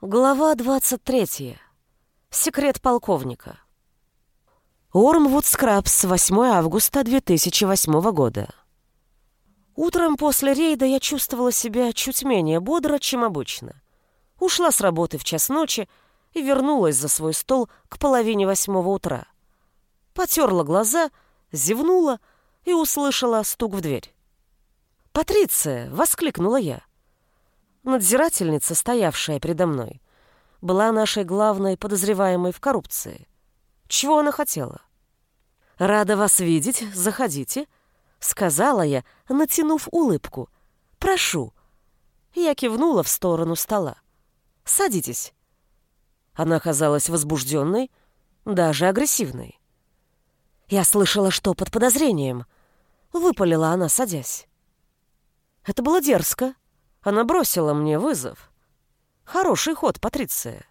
Глава 23. Секрет полковника. Ормвуд Скрабс, 8 августа 2008 года. Утром после рейда я чувствовала себя чуть менее бодро, чем обычно. Ушла с работы в час ночи и вернулась за свой стол к половине восьмого утра. Потерла глаза, зевнула и услышала стук в дверь. «Патриция!» — воскликнула я. Надзирательница, стоявшая передо мной, была нашей главной подозреваемой в коррупции. Чего она хотела? «Рада вас видеть, заходите», — сказала я, натянув улыбку. «Прошу». Я кивнула в сторону стола. «Садитесь». Она казалась возбужденной, даже агрессивной. Я слышала, что под подозрением. Выпалила она, садясь. Это было дерзко, она бросила мне вызов. Хороший ход, Патриция.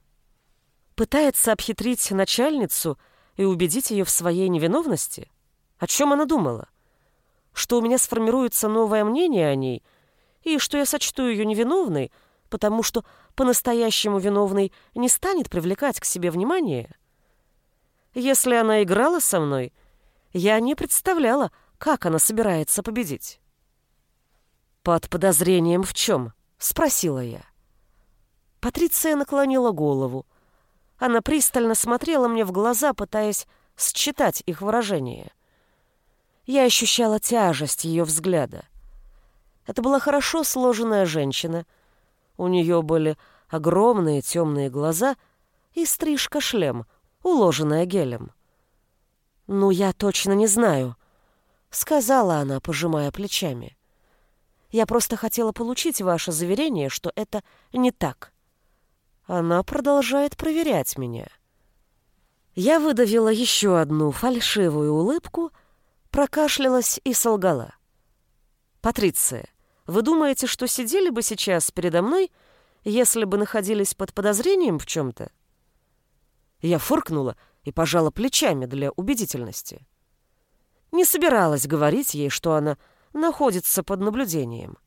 Пытается обхитрить начальницу и убедить ее в своей невиновности? О чем она думала? Что у меня сформируется новое мнение о ней, и что я сочту ее невиновной, потому что по-настоящему виновной не станет привлекать к себе внимание? Если она играла со мной, я не представляла, как она собирается победить. «Под подозрением в чем?» — спросила я. Патриция наклонила голову. Она пристально смотрела мне в глаза, пытаясь считать их выражение. Я ощущала тяжесть ее взгляда. Это была хорошо сложенная женщина. У нее были огромные темные глаза и стрижка-шлем, уложенная гелем. «Ну, я точно не знаю», — сказала она, пожимая плечами. Я просто хотела получить ваше заверение, что это не так. Она продолжает проверять меня. Я выдавила еще одну фальшивую улыбку, прокашлялась и солгала. «Патриция, вы думаете, что сидели бы сейчас передо мной, если бы находились под подозрением в чем-то?» Я фыркнула и пожала плечами для убедительности. Не собиралась говорить ей, что она находится под наблюдением.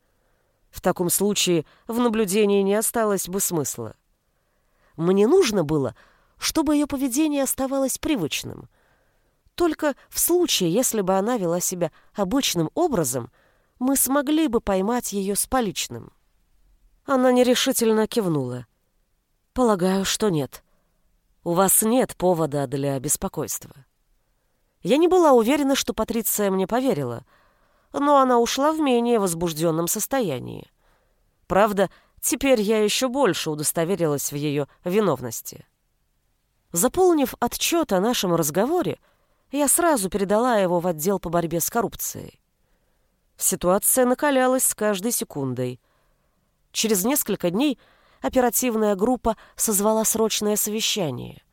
В таком случае в наблюдении не осталось бы смысла. Мне нужно было, чтобы ее поведение оставалось привычным. Только в случае, если бы она вела себя обычным образом, мы смогли бы поймать ее с поличным. Она нерешительно кивнула. «Полагаю, что нет. У вас нет повода для беспокойства». Я не была уверена, что Патриция мне поверила — но она ушла в менее возбужденном состоянии. Правда, теперь я еще больше удостоверилась в ее виновности. Заполнив отчет о нашем разговоре, я сразу передала его в отдел по борьбе с коррупцией. Ситуация накалялась с каждой секундой. Через несколько дней оперативная группа созвала срочное совещание.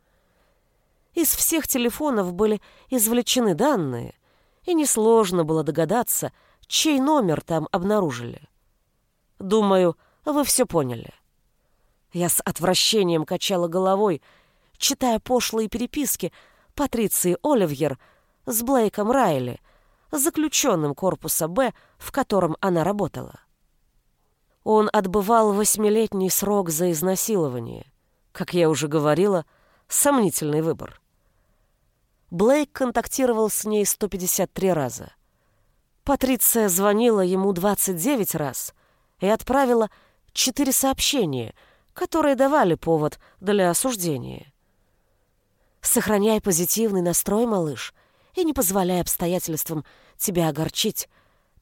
Из всех телефонов были извлечены данные, и несложно было догадаться, чей номер там обнаружили. Думаю, вы все поняли. Я с отвращением качала головой, читая пошлые переписки Патриции Оливьер с Блейком Райли, заключенным корпуса «Б», в котором она работала. Он отбывал восьмилетний срок за изнасилование. Как я уже говорила, сомнительный выбор. Блейк контактировал с ней 153 раза. Патриция звонила ему 29 раз и отправила 4 сообщения, которые давали повод для осуждения. Сохраняй позитивный настрой, малыш, и не позволяй обстоятельствам тебя огорчить.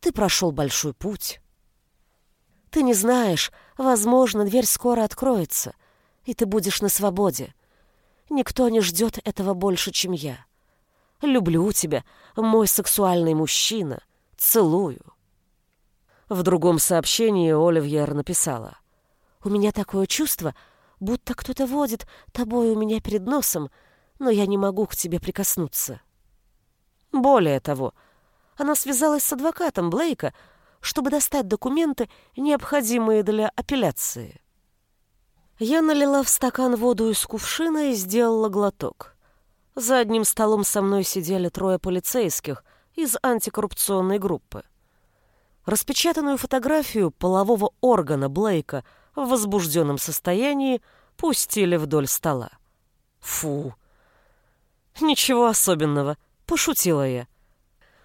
Ты прошел большой путь. Ты не знаешь, возможно, дверь скоро откроется, и ты будешь на свободе. Никто не ждет этого больше, чем я. Люблю тебя, мой сексуальный мужчина. Целую. В другом сообщении Оливьер написала. «У меня такое чувство, будто кто-то водит тобой у меня перед носом, но я не могу к тебе прикоснуться». Более того, она связалась с адвокатом Блейка, чтобы достать документы, необходимые для апелляции. Я налила в стакан воду из кувшина и сделала глоток. За одним столом со мной сидели трое полицейских из антикоррупционной группы. Распечатанную фотографию полового органа Блейка в возбужденном состоянии пустили вдоль стола. Фу. Ничего особенного, пошутила я.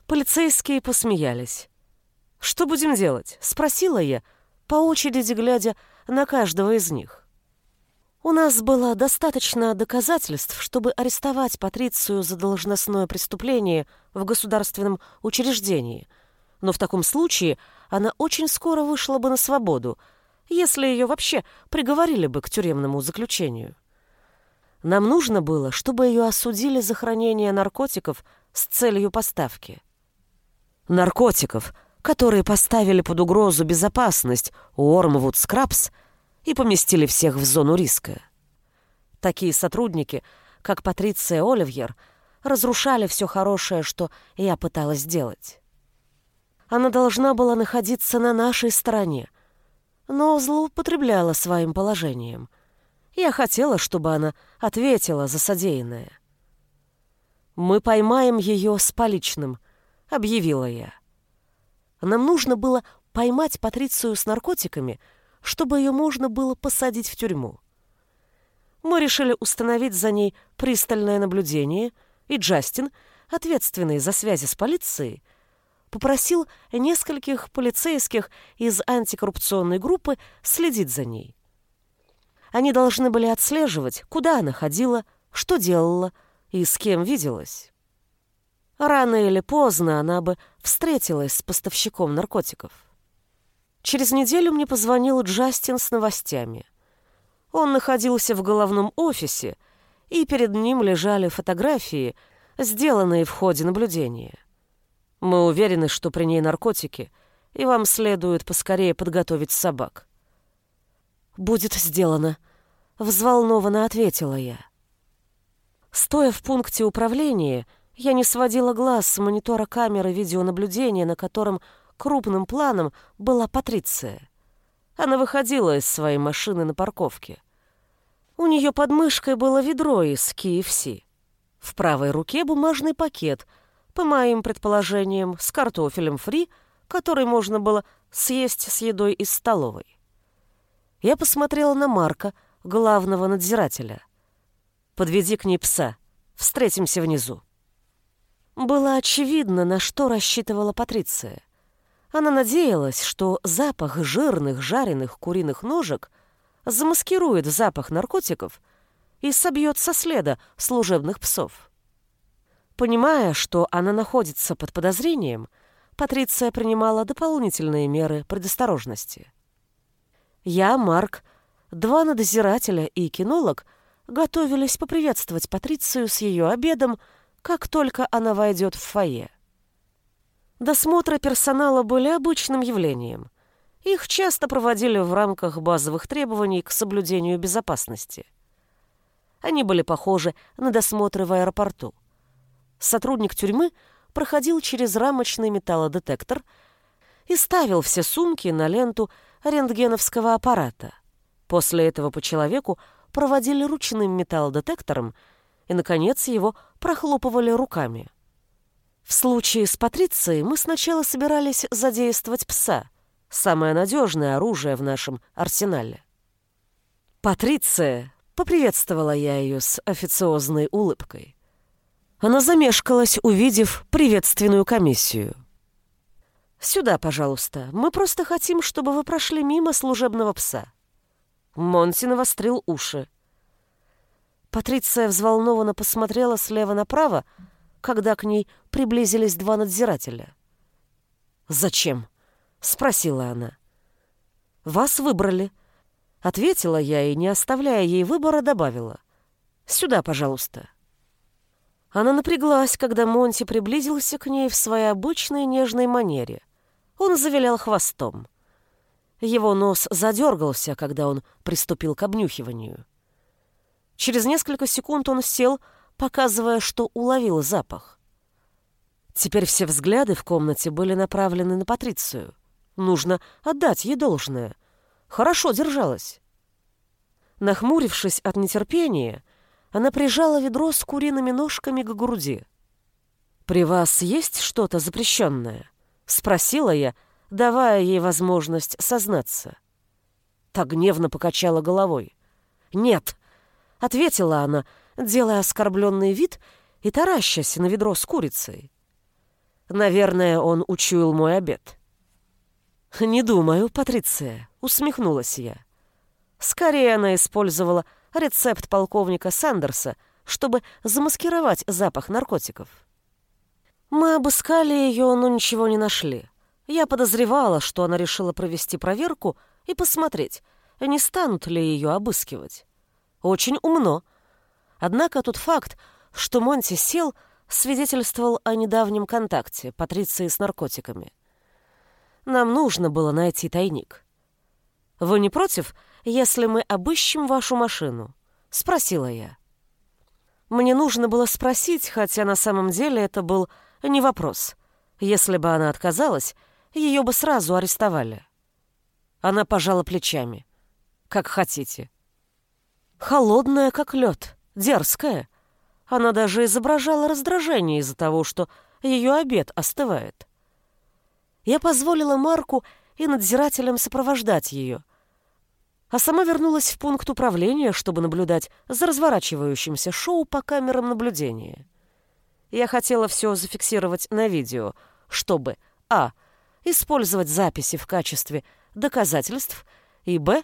Полицейские посмеялись. «Что будем делать?» — спросила я, по очереди глядя на каждого из них. У нас было достаточно доказательств, чтобы арестовать Патрицию за должностное преступление в государственном учреждении, но в таком случае она очень скоро вышла бы на свободу, если ее вообще приговорили бы к тюремному заключению. Нам нужно было, чтобы ее осудили за хранение наркотиков с целью поставки. Наркотиков, которые поставили под угрозу безопасность Уормвуд Скрабс и поместили всех в зону риска. Такие сотрудники, как Патриция Оливьер, разрушали все хорошее, что я пыталась сделать. Она должна была находиться на нашей стороне, но злоупотребляла своим положением. Я хотела, чтобы она ответила за содеянное. «Мы поймаем ее с поличным», — объявила я. Нам нужно было поймать Патрицию с наркотиками — чтобы ее можно было посадить в тюрьму. Мы решили установить за ней пристальное наблюдение, и Джастин, ответственный за связи с полицией, попросил нескольких полицейских из антикоррупционной группы следить за ней. Они должны были отслеживать, куда она ходила, что делала и с кем виделась. Рано или поздно она бы встретилась с поставщиком наркотиков. Через неделю мне позвонил Джастин с новостями. Он находился в головном офисе, и перед ним лежали фотографии, сделанные в ходе наблюдения. Мы уверены, что при ней наркотики, и вам следует поскорее подготовить собак. «Будет сделано», — взволнованно ответила я. Стоя в пункте управления, я не сводила глаз с монитора камеры видеонаблюдения, на котором крупным планом была Патриция. Она выходила из своей машины на парковке. У нее под мышкой было ведро из KFC. В правой руке бумажный пакет, по моим предположениям, с картофелем фри, который можно было съесть с едой из столовой. Я посмотрела на Марка, главного надзирателя. «Подведи к ней пса. Встретимся внизу». Было очевидно, на что рассчитывала Патриция. Она надеялась, что запах жирных жареных куриных ножек замаскирует запах наркотиков и собьет со следа служебных псов. Понимая, что она находится под подозрением, Патриция принимала дополнительные меры предосторожности. Я, Марк, два надзирателя и кинолог готовились поприветствовать Патрицию с ее обедом, как только она войдет в фойе. Досмотры персонала были обычным явлением. Их часто проводили в рамках базовых требований к соблюдению безопасности. Они были похожи на досмотры в аэропорту. Сотрудник тюрьмы проходил через рамочный металлодетектор и ставил все сумки на ленту рентгеновского аппарата. После этого по человеку проводили ручным металлодетектором и, наконец, его прохлопывали руками. В случае с Патрицией мы сначала собирались задействовать пса, самое надежное оружие в нашем арсенале. «Патриция!» — поприветствовала я ее с официозной улыбкой. Она замешкалась, увидев приветственную комиссию. «Сюда, пожалуйста. Мы просто хотим, чтобы вы прошли мимо служебного пса». Монти навострил уши. Патриция взволнованно посмотрела слева направо, когда к ней приблизились два надзирателя. «Зачем?» — спросила она. «Вас выбрали», — ответила я и, не оставляя ей выбора, добавила. «Сюда, пожалуйста». Она напряглась, когда Монти приблизился к ней в своей обычной нежной манере. Он завилял хвостом. Его нос задергался, когда он приступил к обнюхиванию. Через несколько секунд он сел, показывая, что уловил запах. Теперь все взгляды в комнате были направлены на Патрицию. Нужно отдать ей должное. Хорошо держалась. Нахмурившись от нетерпения, она прижала ведро с куриными ножками к груди. «При вас есть что-то запрещенное?» — спросила я, давая ей возможность сознаться. Так гневно покачала головой. «Нет», — ответила она, делая оскорбленный вид и таращась на ведро с курицей. Наверное, он учуял мой обед. «Не думаю, Патриция», — усмехнулась я. Скорее она использовала рецепт полковника Сандерса, чтобы замаскировать запах наркотиков. Мы обыскали ее, но ничего не нашли. Я подозревала, что она решила провести проверку и посмотреть, не станут ли ее обыскивать. Очень умно. Однако тот факт, что Монти сел, свидетельствовал о недавнем контакте Патриции с наркотиками. Нам нужно было найти тайник. «Вы не против, если мы обыщем вашу машину?» — спросила я. Мне нужно было спросить, хотя на самом деле это был не вопрос. Если бы она отказалась, ее бы сразу арестовали. Она пожала плечами. «Как хотите». Холодная, как лед, дерзкая. Она даже изображала раздражение из-за того, что ее обед остывает. Я позволила Марку и надзирателям сопровождать ее, а сама вернулась в пункт управления, чтобы наблюдать за разворачивающимся шоу по камерам наблюдения. Я хотела все зафиксировать на видео, чтобы а. использовать записи в качестве доказательств и б.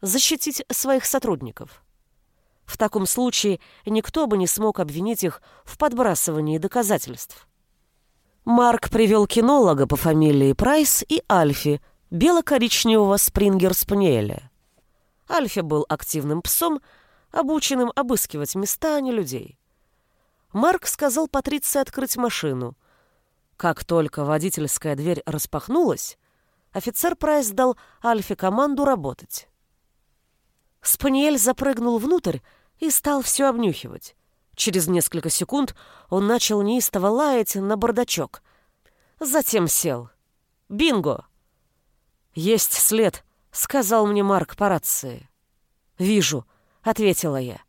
защитить своих сотрудников. В таком случае никто бы не смог обвинить их в подбрасывании доказательств. Марк привел кинолога по фамилии Прайс и Альфи, бело-коричневого спрингер-спаниеля. Альфи был активным псом, обученным обыскивать места, а не людей. Марк сказал Патриции открыть машину. Как только водительская дверь распахнулась, офицер Прайс дал Альфе команду работать. Спаниель запрыгнул внутрь и стал все обнюхивать. Через несколько секунд он начал неистово лаять на бардачок. Затем сел. «Бинго!» «Есть след», — сказал мне Марк по рации. «Вижу», — ответила я.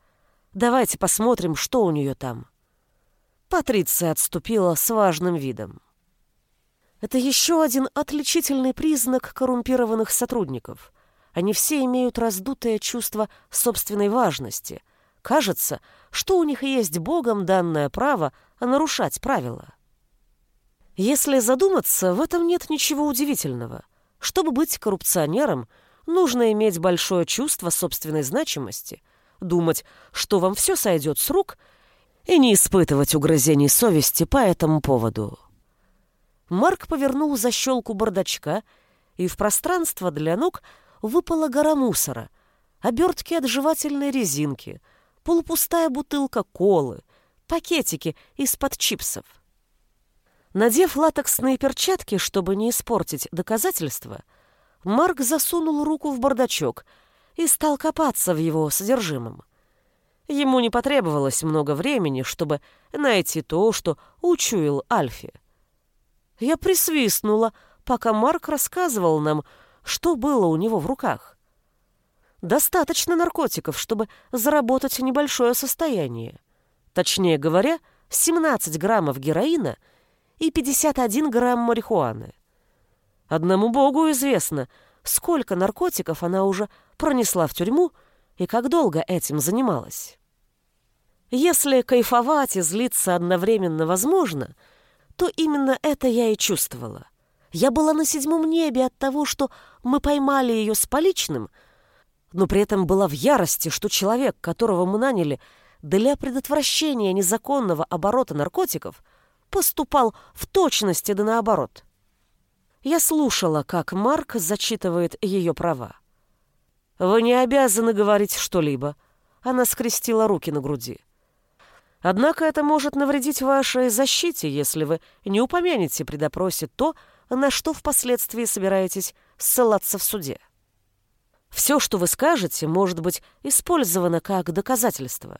«Давайте посмотрим, что у нее там». Патриция отступила с важным видом. Это еще один отличительный признак коррумпированных сотрудников. Они все имеют раздутое чувство собственной важности — Кажется, что у них есть Богом данное право нарушать правила. Если задуматься, в этом нет ничего удивительного. Чтобы быть коррупционером, нужно иметь большое чувство собственной значимости, думать, что вам все сойдет с рук, и не испытывать угрызений совести по этому поводу. Марк повернул защелку бардачка, и в пространство для ног выпала гора мусора, обертки от жевательной резинки — полупустая бутылка колы, пакетики из-под чипсов. Надев латексные перчатки, чтобы не испортить доказательства, Марк засунул руку в бардачок и стал копаться в его содержимом. Ему не потребовалось много времени, чтобы найти то, что учуял Альфи. Я присвистнула, пока Марк рассказывал нам, что было у него в руках. Достаточно наркотиков, чтобы заработать небольшое состояние. Точнее говоря, 17 граммов героина и 51 грамм марихуаны. Одному богу известно, сколько наркотиков она уже пронесла в тюрьму и как долго этим занималась. Если кайфовать и злиться одновременно возможно, то именно это я и чувствовала. Я была на седьмом небе от того, что мы поймали ее с поличным — но при этом была в ярости, что человек, которого мы наняли для предотвращения незаконного оборота наркотиков, поступал в точности да наоборот. Я слушала, как Марк зачитывает ее права. «Вы не обязаны говорить что-либо», — она скрестила руки на груди. «Однако это может навредить вашей защите, если вы не упомянете при допросе то, на что впоследствии собираетесь ссылаться в суде». Все, что вы скажете, может быть использовано как доказательство.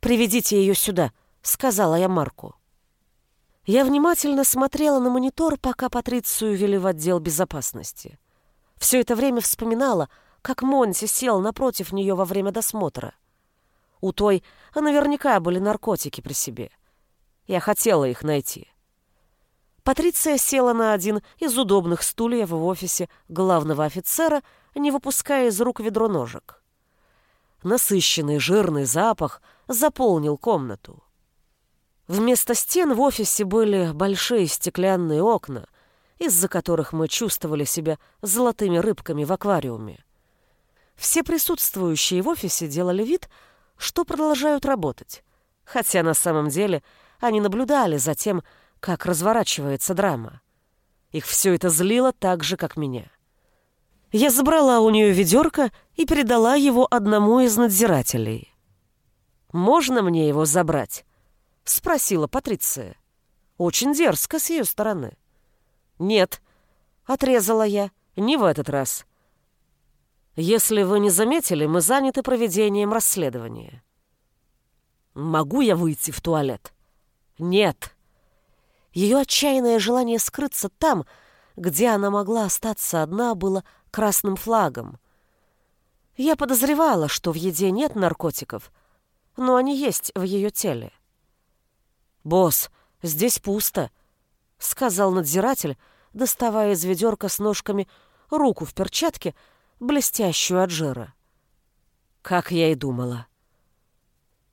«Приведите ее сюда», — сказала я Марку. Я внимательно смотрела на монитор, пока Патрицию вели в отдел безопасности. Все это время вспоминала, как Монти сел напротив нее во время досмотра. У той наверняка были наркотики при себе. Я хотела их найти. Патриция села на один из удобных стульев в офисе главного офицера не выпуская из рук ведро ножек. Насыщенный жирный запах заполнил комнату. Вместо стен в офисе были большие стеклянные окна, из-за которых мы чувствовали себя золотыми рыбками в аквариуме. Все присутствующие в офисе делали вид, что продолжают работать, хотя на самом деле они наблюдали за тем, как разворачивается драма. Их все это злило так же, как меня. Я забрала у нее ведерко и передала его одному из надзирателей. «Можно мне его забрать?» — спросила Патриция. Очень дерзко с ее стороны. «Нет», — отрезала я, — «не в этот раз». «Если вы не заметили, мы заняты проведением расследования». «Могу я выйти в туалет?» «Нет». Ее отчаянное желание скрыться там, где она могла остаться одна, было красным флагом. Я подозревала, что в еде нет наркотиков, но они есть в ее теле. «Босс, здесь пусто», — сказал надзиратель, доставая из ведерка с ножками руку в перчатке, блестящую от жира. Как я и думала.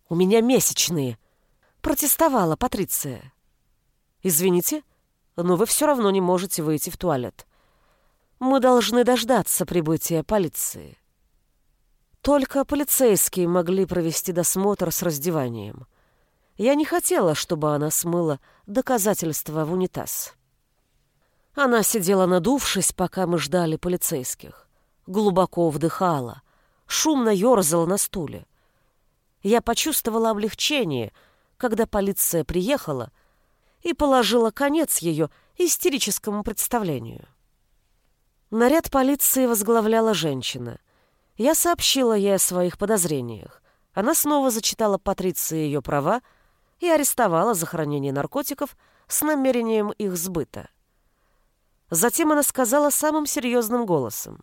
«У меня месячные», — протестовала Патриция. «Извините, но вы все равно не можете выйти в туалет. Мы должны дождаться прибытия полиции». Только полицейские могли провести досмотр с раздеванием. Я не хотела, чтобы она смыла доказательства в унитаз. Она сидела надувшись, пока мы ждали полицейских. Глубоко вдыхала, шумно ерзала на стуле. Я почувствовала облегчение, когда полиция приехала и положила конец ее истерическому представлению. Наряд полиции возглавляла женщина. Я сообщила ей о своих подозрениях. Она снова зачитала Патриции ее права и арестовала за хранение наркотиков с намерением их сбыта. Затем она сказала самым серьезным голосом.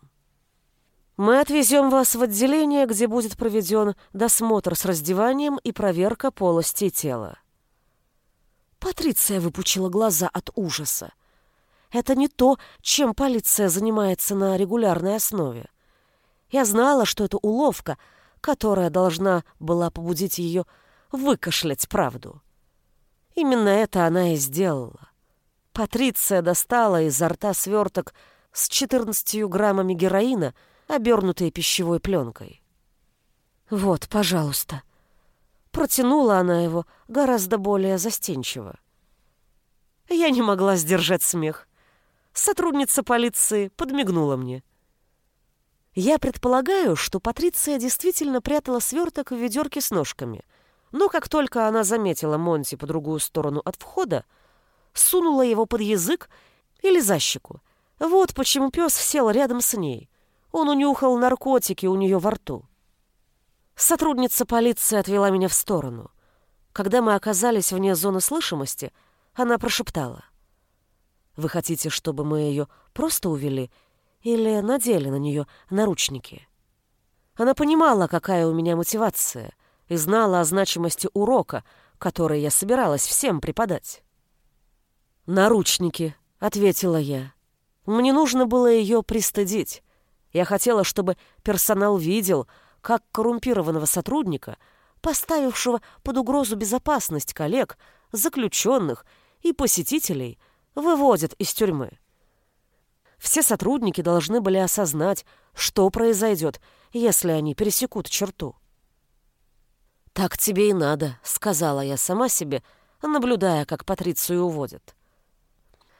«Мы отвезем вас в отделение, где будет проведен досмотр с раздеванием и проверка полости тела». Патриция выпучила глаза от ужаса. Это не то, чем полиция занимается на регулярной основе. Я знала, что это уловка, которая должна была побудить ее выкашлять правду. Именно это она и сделала. Патриция достала изо рта сверток с 14 граммами героина, обернутой пищевой пленкой. «Вот, пожалуйста». Протянула она его гораздо более застенчиво. Я не могла сдержать смех. Сотрудница полиции подмигнула мне. Я предполагаю, что Патриция действительно прятала сверток в ведерке с ножками, но как только она заметила Монти по другую сторону от входа, сунула его под язык или за щеку. Вот почему пес сел рядом с ней. Он унюхал наркотики у нее во рту. Сотрудница полиции отвела меня в сторону. Когда мы оказались вне зоны слышимости, она прошептала. «Вы хотите, чтобы мы ее просто увели или надели на нее наручники?» Она понимала, какая у меня мотивация, и знала о значимости урока, который я собиралась всем преподать. «Наручники», — ответила я. Мне нужно было ее пристыдить. Я хотела, чтобы персонал видел, как коррумпированного сотрудника, поставившего под угрозу безопасность коллег, заключенных и посетителей, выводят из тюрьмы. Все сотрудники должны были осознать, что произойдет, если они пересекут черту. «Так тебе и надо», — сказала я сама себе, наблюдая, как Патрицию уводят.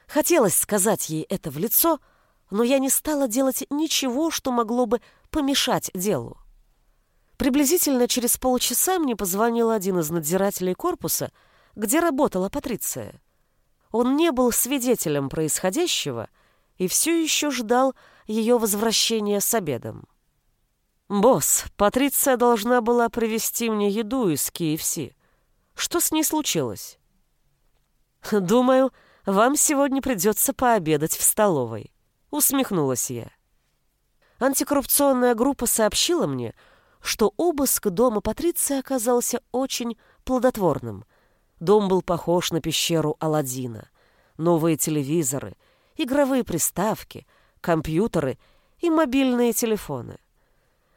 Хотелось сказать ей это в лицо, но я не стала делать ничего, что могло бы помешать делу. Приблизительно через полчаса мне позвонил один из надзирателей корпуса, где работала Патриция. Он не был свидетелем происходящего и все еще ждал ее возвращения с обедом. «Босс, Патриция должна была привезти мне еду из KFC. Что с ней случилось?» «Думаю, вам сегодня придется пообедать в столовой», — усмехнулась я. Антикоррупционная группа сообщила мне, что обыск дома Патриции оказался очень плодотворным. Дом был похож на пещеру Аладдина. Новые телевизоры, игровые приставки, компьютеры и мобильные телефоны.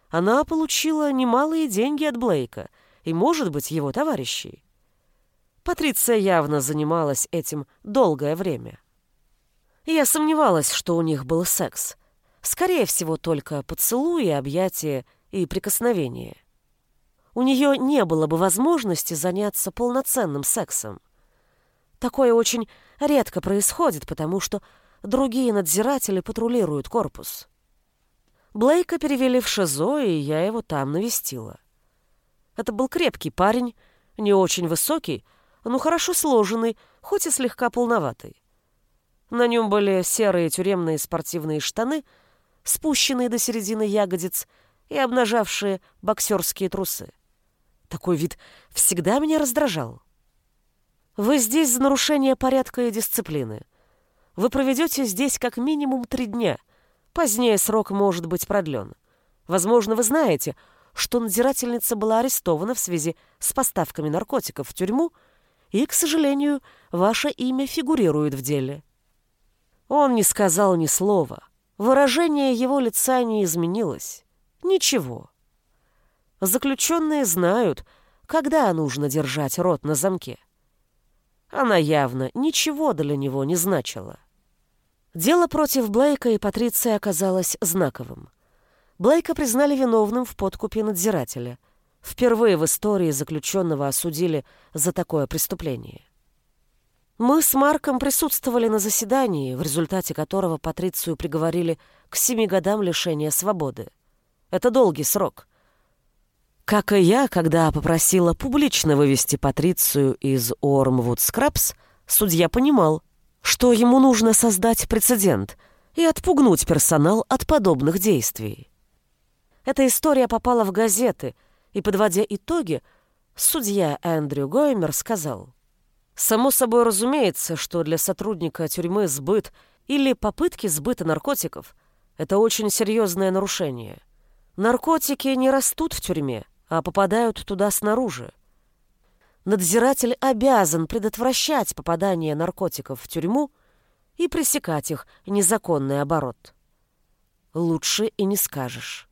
она получила немалые деньги от Блейка и, может быть, его товарищей. Патриция явно занималась этим долгое время. Я сомневалась, что у них был секс. Скорее всего, только поцелуи, объятия и прикосновения. У нее не было бы возможности заняться полноценным сексом. Такое очень редко происходит, потому что другие надзиратели патрулируют корпус. Блейка перевели в ШИЗО, и я его там навестила. Это был крепкий парень, не очень высокий, но хорошо сложенный, хоть и слегка полноватый. На нем были серые тюремные спортивные штаны, спущенные до середины ягодиц и обнажавшие боксерские трусы. Такой вид всегда меня раздражал. Вы здесь за нарушение порядка и дисциплины. Вы проведете здесь как минимум три дня. Позднее срок может быть продлен. Возможно, вы знаете, что надзирательница была арестована в связи с поставками наркотиков в тюрьму и, к сожалению, ваше имя фигурирует в деле». Он не сказал ни слова. Выражение его лица не изменилось. Ничего. Заключенные знают, когда нужно держать рот на замке. Она явно ничего для него не значила. Дело против Блейка и Патриции оказалось знаковым. Блейка признали виновным в подкупе надзирателя – Впервые в истории заключенного осудили за такое преступление. Мы с Марком присутствовали на заседании, в результате которого Патрицию приговорили к семи годам лишения свободы. Это долгий срок. Как и я, когда попросила публично вывести Патрицию из Ормвуд Скрабс, судья понимал, что ему нужно создать прецедент и отпугнуть персонал от подобных действий. Эта история попала в газеты – и, подводя итоги, судья Эндрю Гоймер сказал, «Само собой разумеется, что для сотрудника тюрьмы сбыт или попытки сбыта наркотиков – это очень серьезное нарушение. Наркотики не растут в тюрьме, а попадают туда снаружи. Надзиратель обязан предотвращать попадание наркотиков в тюрьму и пресекать их незаконный оборот. Лучше и не скажешь.